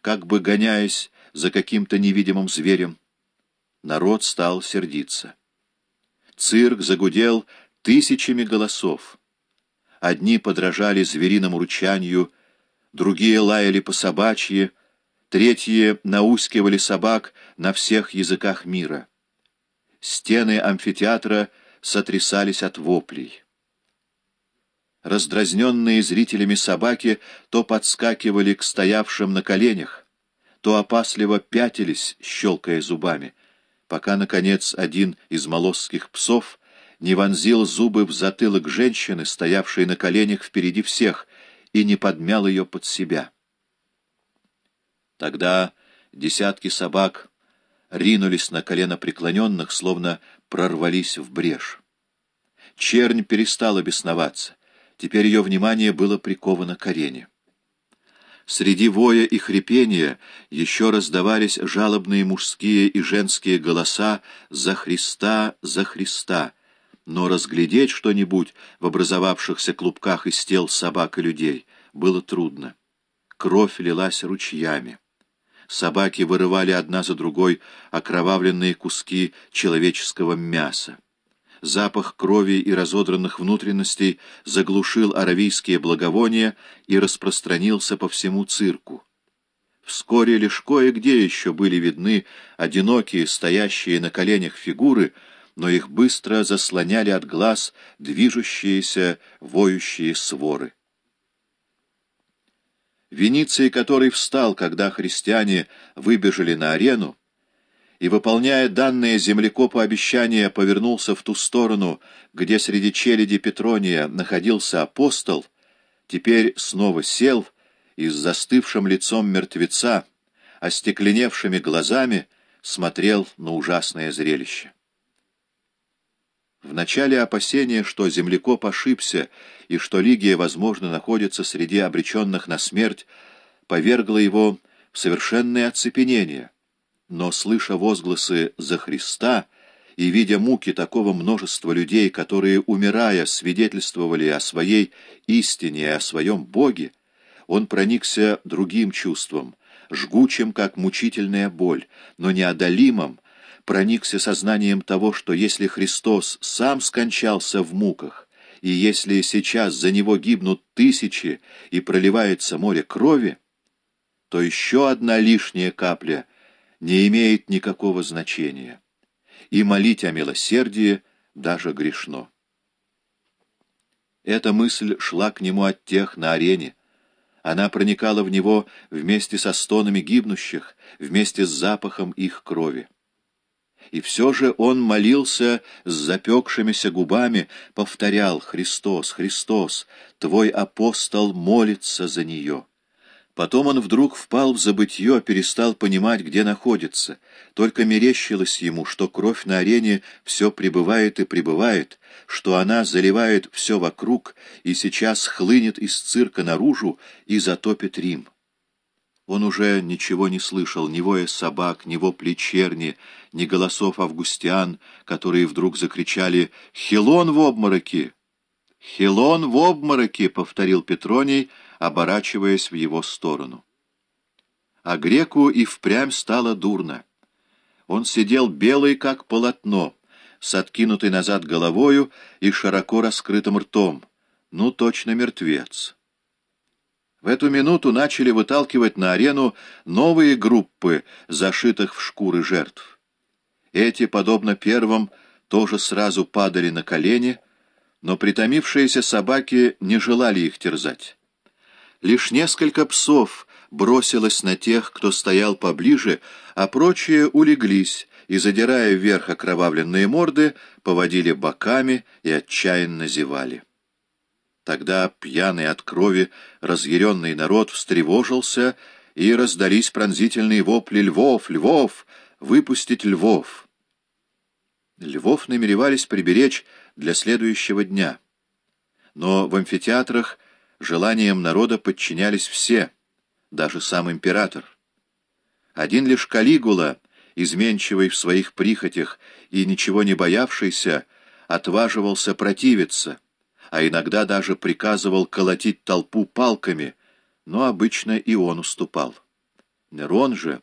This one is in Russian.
как бы гоняясь за каким-то невидимым зверем. Народ стал сердиться. Цирк загудел тысячами голосов. Одни подражали звериному ручанию, другие лаяли по собачьи, третьи наускивали собак на всех языках мира. Стены амфитеатра сотрясались от воплей. Раздразненные зрителями собаки то подскакивали к стоявшим на коленях, то опасливо пятились, щелкая зубами, пока, наконец, один из молосских псов не вонзил зубы в затылок женщины, стоявшей на коленях впереди всех, и не подмял ее под себя. Тогда десятки собак ринулись на колено преклоненных, словно прорвались в брешь. Чернь перестала бесноваться. Теперь ее внимание было приковано к арене. Среди воя и хрипения еще раздавались жалобные мужские и женские голоса «За Христа! За Христа!», но разглядеть что-нибудь в образовавшихся клубках из тел собак и людей было трудно. Кровь лилась ручьями. Собаки вырывали одна за другой окровавленные куски человеческого мяса. Запах крови и разодранных внутренностей заглушил аравийские благовония и распространился по всему цирку. Вскоре лишь кое-где еще были видны одинокие, стоящие на коленях фигуры, но их быстро заслоняли от глаз движущиеся, воющие своры. Вениций, который встал, когда христиане выбежали на арену, и, выполняя данное землекопу обещание, повернулся в ту сторону, где среди челяди Петрония находился апостол, теперь снова сел и с застывшим лицом мертвеца, остекленевшими глазами, смотрел на ужасное зрелище. В начале опасения, что землекоп ошибся и что Лигия, возможно, находится среди обреченных на смерть, повергло его в совершенное оцепенение. Но, слыша возгласы «За Христа» и видя муки такого множества людей, которые, умирая, свидетельствовали о своей истине и о своем Боге, он проникся другим чувством, жгучим, как мучительная боль, но неодолимым, проникся сознанием того, что если Христос сам скончался в муках, и если сейчас за него гибнут тысячи и проливается море крови, то еще одна лишняя капля не имеет никакого значения, и молить о милосердии даже грешно. Эта мысль шла к нему от тех на арене. Она проникала в него вместе со стонами гибнущих, вместе с запахом их крови и все же он молился с запекшимися губами, повторял «Христос, Христос, твой апостол молится за нее». Потом он вдруг впал в забытье, перестал понимать, где находится. Только мерещилось ему, что кровь на арене все прибывает и прибывает, что она заливает все вокруг и сейчас хлынет из цирка наружу и затопит Рим. Он уже ничего не слышал, ни воя собак, ни вопли черни, ни голосов августиан, которые вдруг закричали «Хилон в обмороке!» «Хилон в обмороке!» — повторил Петроний, оборачиваясь в его сторону. А греку и впрямь стало дурно. Он сидел белый, как полотно, с откинутой назад головою и широко раскрытым ртом. Ну, точно мертвец. В эту минуту начали выталкивать на арену новые группы, зашитых в шкуры жертв. Эти, подобно первым, тоже сразу падали на колени, но притомившиеся собаки не желали их терзать. Лишь несколько псов бросилось на тех, кто стоял поближе, а прочие улеглись и, задирая вверх окровавленные морды, поводили боками и отчаянно зевали. Тогда пьяный от крови разъяренный народ встревожился, и раздались пронзительные вопли «Львов! Львов! Выпустить львов!» Львов намеревались приберечь для следующего дня. Но в амфитеатрах желаниям народа подчинялись все, даже сам император. Один лишь Калигула, изменчивый в своих прихотях и ничего не боявшийся, отваживался противиться — а иногда даже приказывал колотить толпу палками, но обычно и он уступал. Нерон же,